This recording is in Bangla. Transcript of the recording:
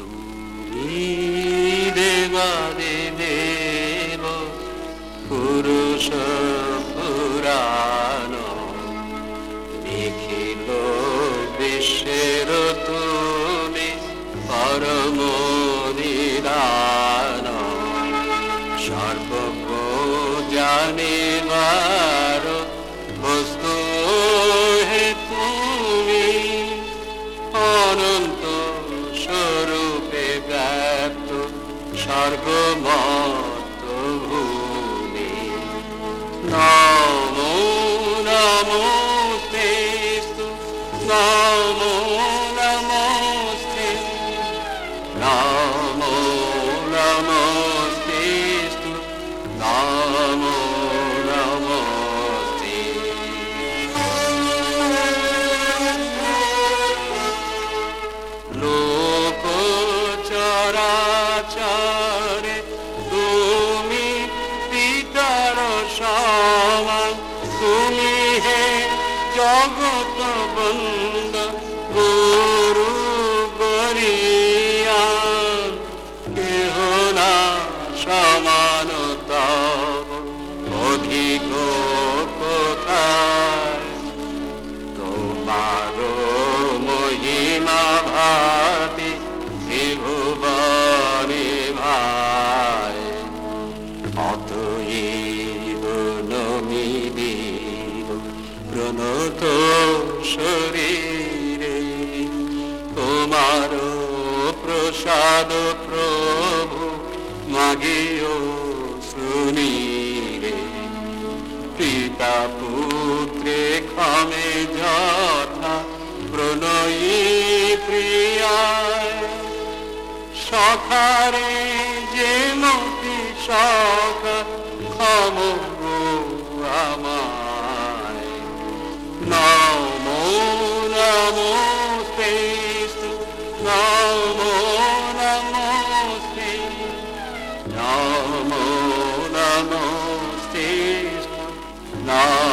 তুমি দেবাদি দেব পুরুষ পুরাণ দেখিল বিশ্বের তুমি পরম নিদান সর্বজ্ঞ জানে सर्वमातभूमि। नामो नमोऽस्ते नामो नमोऽस्ते नाम জগত বন্দ গুরু গরিয়া কেহ না সমান তব অধিক কোথায়? তোমার মহিমা ভাতি ত্রিভুবনে ভাই। অতএব নমিদিব প্রণত শরীরে তোমার প্রসাদ প্রভু মাগিও শুনিরে পিতা পুত্রে ক্ষমে যথা প্রণয়ী প্রিয়ায় সখারে যে মতি সখ ক্ষম now.